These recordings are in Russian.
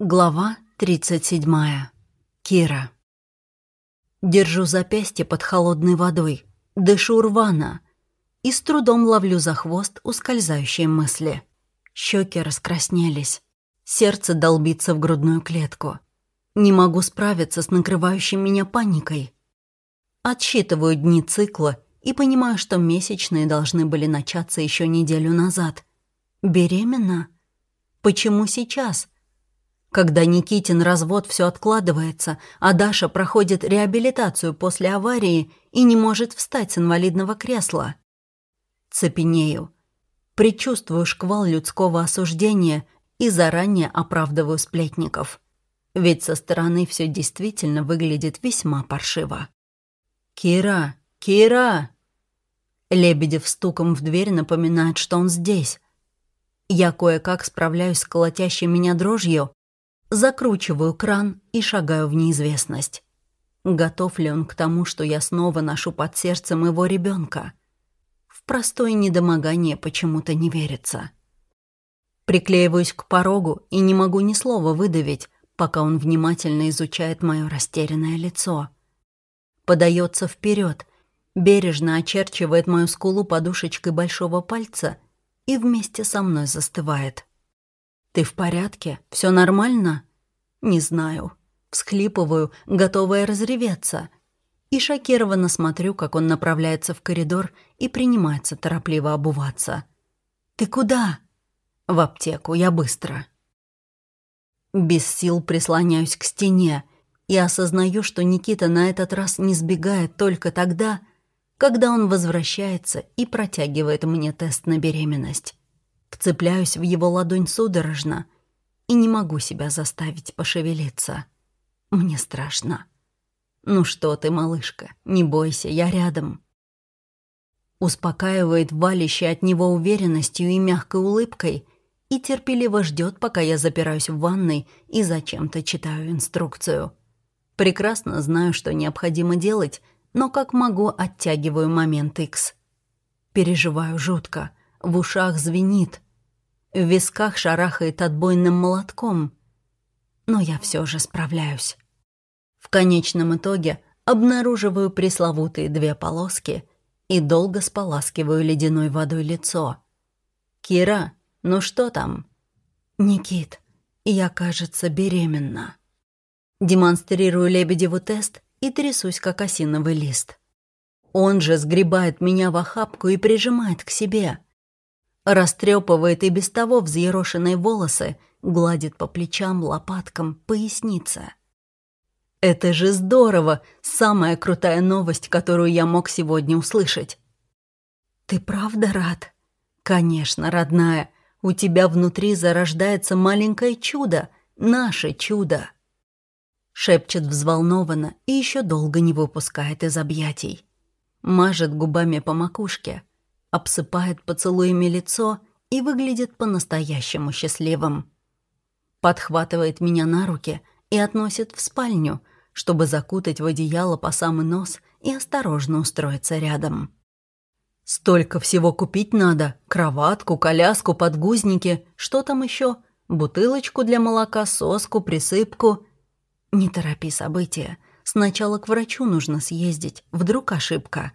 Глава 37. Кира. Держу запястье под холодной водой, дышу рвано и с трудом ловлю за хвост ускользающие мысли. Щеки раскраснелись, сердце долбится в грудную клетку. Не могу справиться с накрывающей меня паникой. Отсчитываю дни цикла и понимаю, что месячные должны были начаться еще неделю назад. Беременна? Почему сейчас? Когда Никитин развод все откладывается, а Даша проходит реабилитацию после аварии и не может встать с инвалидного кресла. Цепенею. Предчувствую шквал людского осуждения и заранее оправдываю сплетников. Ведь со стороны все действительно выглядит весьма паршиво. «Кира! Кира!» Лебедев стуком в дверь напоминает, что он здесь. Я кое-как справляюсь с колотящей меня дрожью, закручиваю кран и шагаю в неизвестность. Готов ли он к тому, что я снова ношу под сердцем его ребенка? В простое недомогание почему-то не верится. Приклеиваюсь к порогу и не могу ни слова выдавить, пока он внимательно изучает мое растерянное лицо. Подается вперед, бережно очерчивает мою скулу подушечкой большого пальца и вместе со мной застывает. «Ты в порядке? Все нормально?» «Не знаю». Всхлипываю, готовая разреветься. И шокированно смотрю, как он направляется в коридор и принимается торопливо обуваться. «Ты куда?» «В аптеку, я быстро». Без сил прислоняюсь к стене и осознаю, что Никита на этот раз не сбегает только тогда, когда он возвращается и протягивает мне тест на беременность. Вцепляюсь в его ладонь судорожно и не могу себя заставить пошевелиться. Мне страшно. «Ну что ты, малышка, не бойся, я рядом». Успокаивает валящей от него уверенностью и мягкой улыбкой и терпеливо ждет, пока я запираюсь в ванной и зачем-то читаю инструкцию. Прекрасно знаю, что необходимо делать, но как могу оттягиваю момент X. Переживаю жутко, в ушах звенит, в висках шарахает отбойным молотком. Но я все же справляюсь. В конечном итоге обнаруживаю пресловутые две полоски и долго споласкиваю ледяной водой лицо. «Кира, ну что там?» «Никит, я, кажется, беременна». Демонстрирую Лебедеву тест и трясусь, как осиновый лист. Он же сгребает меня в охапку и прижимает к себе растрепывает и без того взъерошенные волосы, гладит по плечам, лопаткам, пояснице. Это же здорово! Самая крутая новость, которую я мог сегодня услышать. Ты правда рад? Конечно, родная. У тебя внутри зарождается маленькое чудо, наше чудо. Шепчет взволнованно и еще долго не выпускает из объятий. Мажет губами по макушке — обсыпает поцелуями лицо и выглядит по-настоящему счастливым. Подхватывает меня на руки и относит в спальню, чтобы закутать в одеяло по самый нос и осторожно устроиться рядом. Столько всего купить надо. Кроватку, коляску, подгузники. Что там еще? Бутылочку для молока, соску, присыпку. Не торопи события. Сначала к врачу нужно съездить. Вдруг ошибка.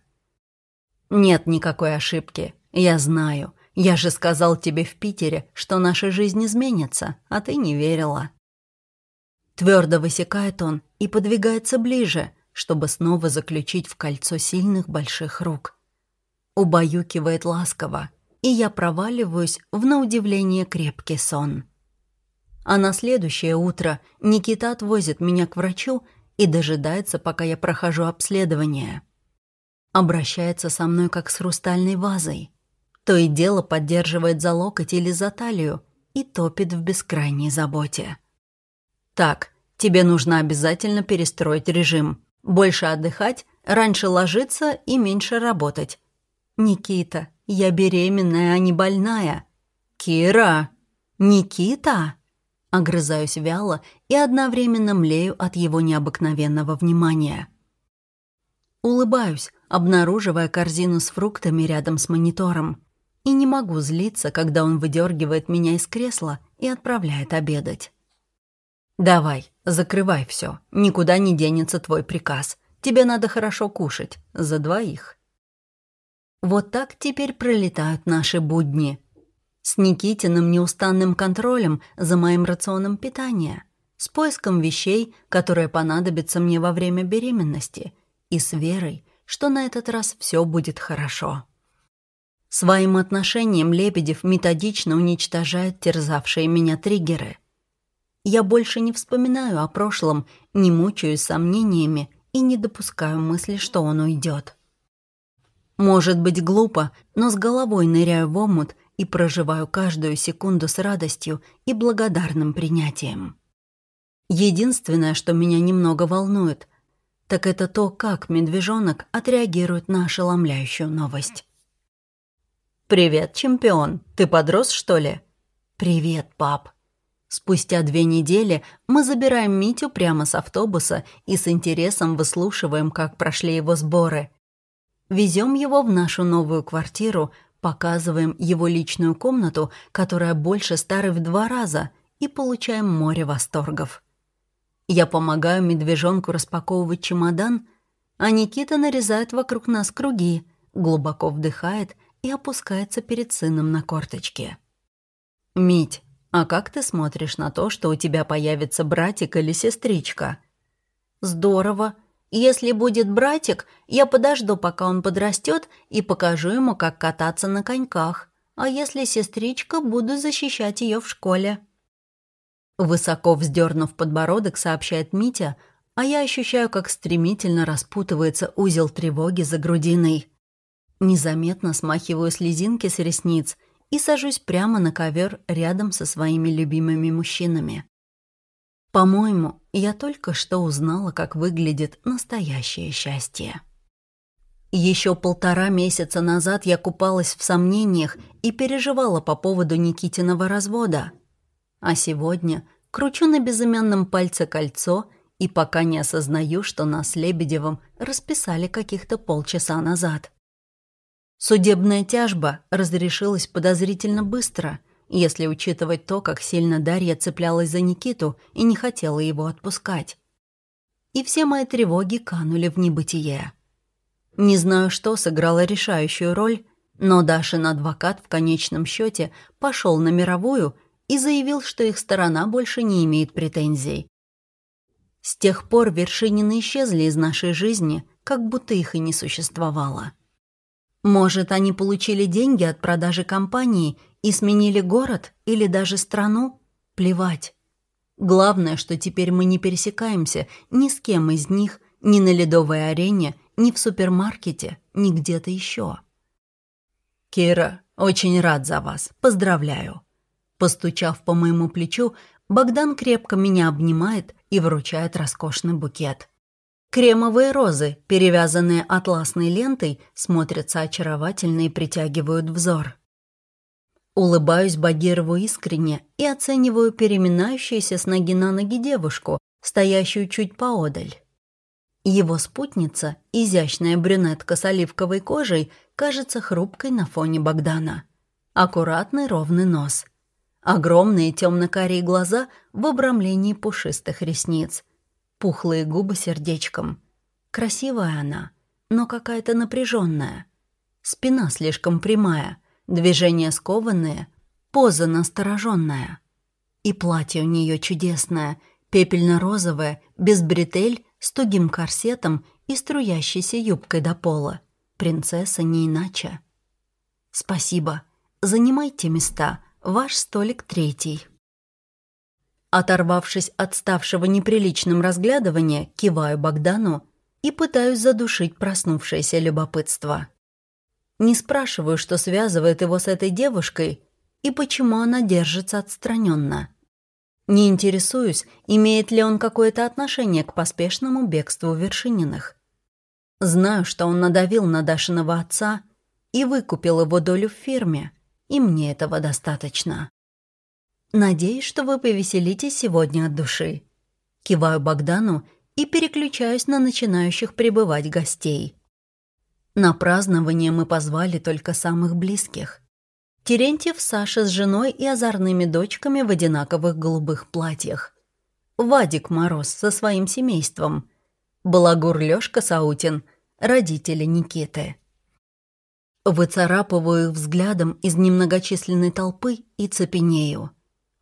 «Нет никакой ошибки. Я знаю. Я же сказал тебе в Питере, что наша жизнь изменится, а ты не верила». Твердо высекает он и подвигается ближе, чтобы снова заключить в кольцо сильных больших рук. Убаюкивает ласково, и я проваливаюсь в на удивление крепкий сон. А на следующее утро Никита отвозит меня к врачу и дожидается, пока я прохожу обследование. Обращается со мной как с хрустальной вазой. То и дело поддерживает за локоть или за талию и топит в бескрайней заботе. «Так, тебе нужно обязательно перестроить режим. Больше отдыхать, раньше ложиться и меньше работать. Никита, я беременная, а не больная. Кира! Никита!» Огрызаюсь вяло и одновременно млею от его необыкновенного внимания. Улыбаюсь, обнаруживая корзину с фруктами рядом с монитором. И не могу злиться, когда он выдергивает меня из кресла и отправляет обедать. «Давай, закрывай все. Никуда не денется твой приказ. Тебе надо хорошо кушать. За двоих». Вот так теперь пролетают наши будни. С Никитиным неустанным контролем за моим рационом питания, с поиском вещей, которые понадобятся мне во время беременности, и с верой, что на этот раз все будет хорошо. Своим отношением Лебедев методично уничтожает терзавшие меня триггеры. Я больше не вспоминаю о прошлом, не мучаюсь сомнениями и не допускаю мысли, что он уйдет. Может быть глупо, но с головой ныряю в омут и проживаю каждую секунду с радостью и благодарным принятием. Единственное, что меня немного волнует, так это то, как медвежонок отреагирует на ошеломляющую новость. «Привет, чемпион. Ты подрос, что ли?» «Привет, пап». Спустя две недели мы забираем Митю прямо с автобуса и с интересом выслушиваем, как прошли его сборы. Везем его в нашу новую квартиру, показываем его личную комнату, которая больше старой в два раза, и получаем море восторгов. Я помогаю медвежонку распаковывать чемодан, а Никита нарезает вокруг нас круги, глубоко вдыхает и опускается перед сыном на корточке. «Мить, а как ты смотришь на то, что у тебя появится братик или сестричка?» «Здорово. Если будет братик, я подожду, пока он подрастет, и покажу ему, как кататься на коньках. А если сестричка, буду защищать ее в школе». Высоко вздернув подбородок, сообщает Митя, а я ощущаю, как стремительно распутывается узел тревоги за грудиной. Незаметно смахиваю слезинки с ресниц и сажусь прямо на ковер рядом со своими любимыми мужчинами. По-моему, я только что узнала, как выглядит настоящее счастье. Еще полтора месяца назад я купалась в сомнениях и переживала по поводу Никитиного развода. А сегодня кручу на безымянном пальце кольцо и пока не осознаю, что нас с Лебедевым расписали каких-то полчаса назад. Судебная тяжба разрешилась подозрительно быстро, если учитывать то, как сильно Дарья цеплялась за Никиту и не хотела его отпускать. И все мои тревоги канули в небытие. Не знаю, что сыграло решающую роль, но Дашин адвокат в конечном счете пошел на мировую и заявил, что их сторона больше не имеет претензий. С тех пор Вершинины исчезли из нашей жизни, как будто их и не существовало. Может, они получили деньги от продажи компании и сменили город или даже страну? Плевать. Главное, что теперь мы не пересекаемся ни с кем из них, ни на ледовой арене, ни в супермаркете, ни где-то еще. «Кира, очень рад за вас. Поздравляю». Постучав по моему плечу, Богдан крепко меня обнимает и вручает роскошный букет. Кремовые розы, перевязанные атласной лентой, смотрятся очаровательно и притягивают взор. Улыбаюсь Багирову искренне и оцениваю переминающуюся с ноги на ноги девушку, стоящую чуть поодаль. Его спутница, изящная брюнетка с оливковой кожей, кажется хрупкой на фоне Богдана. Аккуратный ровный нос. Огромные темно-карие глаза в обрамлении пушистых ресниц пухлые губы сердечком. Красивая она, но какая-то напряженная. Спина слишком прямая, движения скованные, поза настороженная. И платье у нее чудесное, пепельно-розовое, без бретель, с тугим корсетом и струящейся юбкой до пола. Принцесса не иначе. «Спасибо. Занимайте места. Ваш столик третий». Оторвавшись от ставшего неприличным разглядывания, киваю Богдану и пытаюсь задушить проснувшееся любопытство. Не спрашиваю, что связывает его с этой девушкой и почему она держится отстраненно. Не интересуюсь, имеет ли он какое-то отношение к поспешному бегству Вершининых. Знаю, что он надавил на Дашиного отца и выкупил его долю в фирме, и мне этого достаточно. Надеюсь, что вы повеселитесь сегодня от души. Киваю Богдану и переключаюсь на начинающих прибывать гостей. На празднование мы позвали только самых близких. Терентьев Саша с женой и озорными дочками в одинаковых голубых платьях. Вадик Мороз со своим семейством. Балагур Лёшка Саутин, родители Никиты. Выцарапываю их взглядом из немногочисленной толпы и цепенею.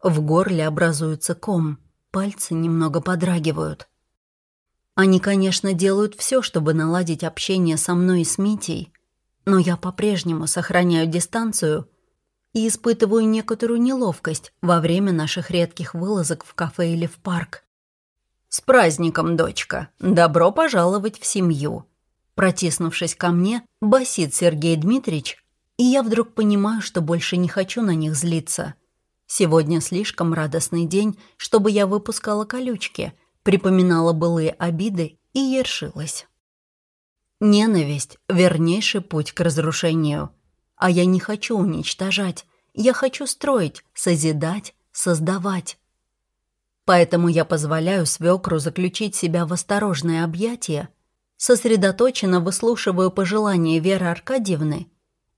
В горле образуется ком, пальцы немного подрагивают. Они, конечно, делают все, чтобы наладить общение со мной и с Митей, но я по-прежнему сохраняю дистанцию и испытываю некоторую неловкость во время наших редких вылазок в кафе или в парк. «С праздником, дочка! Добро пожаловать в семью!» Протиснувшись ко мне, басит Сергей Дмитриевич, и я вдруг понимаю, что больше не хочу на них злиться. Сегодня слишком радостный день, чтобы я выпускала колючки — припоминала былые обиды и ершилась. Ненависть — вернейший путь к разрушению. А я не хочу уничтожать, я хочу строить, созидать, создавать. Поэтому я позволяю свекру заключить себя в осторожное объятие, сосредоточенно выслушиваю пожелания Веры Аркадьевны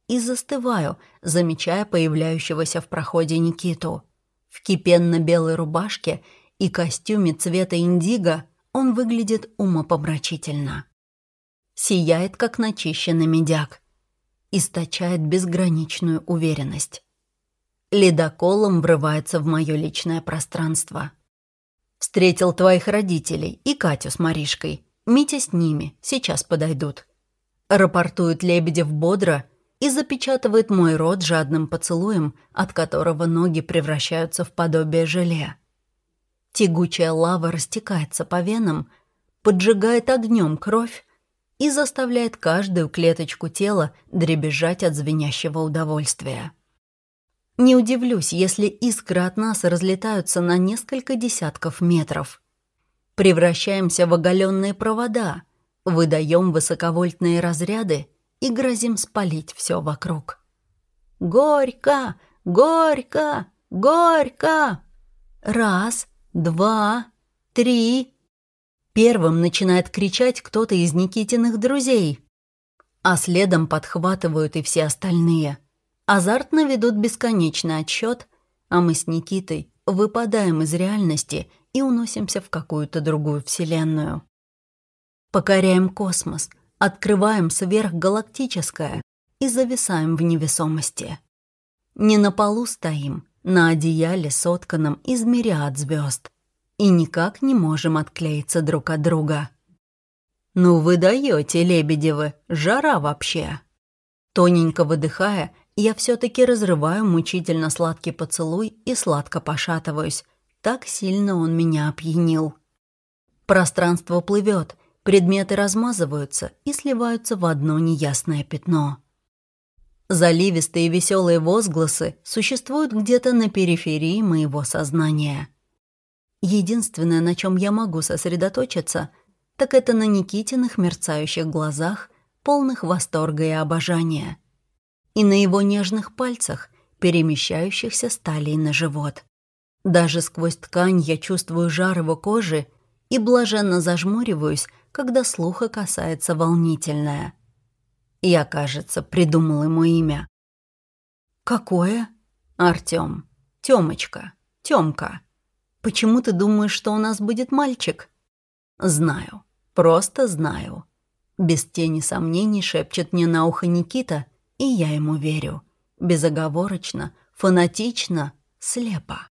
и застываю, замечая появляющегося в проходе Никиту. В кипенно-белой рубашке — и костюме цвета индиго он выглядит умопомрачительно. Сияет, как начищенный медяк. Источает безграничную уверенность. Ледоколом врывается в мое личное пространство. Встретил твоих родителей и Катю с Маришкой. Митя с ними, сейчас подойдут. Рапортует Лебедев бодро и запечатывает мой рот жадным поцелуем, от которого ноги превращаются в подобие желе. Тягучая лава растекается по венам, поджигает огнем кровь и заставляет каждую клеточку тела дребезжать от звенящего удовольствия. Не удивлюсь, если искры от нас разлетаются на несколько десятков метров. Превращаемся в оголенные провода, выдаем высоковольтные разряды и грозим спалить все вокруг. «Горько! Горько! Горько!» Раз, два, три. Первым начинает кричать кто-то из Никитиных друзей, а следом подхватывают и все остальные. Азартно ведут бесконечный отсчет, а мы с Никитой выпадаем из реальности и уносимся в какую-то другую вселенную. Покоряем космос, открываем сверхгалактическое и зависаем в невесомости. Не на полу стоим, на одеяле, сотканном из мириад звезд, и никак не можем отклеиться друг от друга. «Ну вы даете, Лебедевы, жара вообще!» Тоненько выдыхая, я все-таки разрываю мучительно сладкий поцелуй и сладко пошатываюсь. Так сильно он меня опьянил. Пространство плывет, предметы размазываются и сливаются в одно неясное пятно. Заливистые веселые возгласы существуют где-то на периферии моего сознания. Единственное, на чем я могу сосредоточиться, так это на Никитиных мерцающих глазах, полных восторга и обожания, и на его нежных пальцах, перемещающихся с талии на живот. Даже сквозь ткань я чувствую жар его кожи и блаженно зажмуриваюсь, когда слуха касается волнительное — я, кажется, придумал ему имя. «Какое?» «Артём. Тёмочка. Тёмка. Почему ты думаешь, что у нас будет мальчик?» «Знаю. Просто знаю». Без тени сомнений шепчет мне на ухо Никита, и я ему верю. Безоговорочно, фанатично, слепо.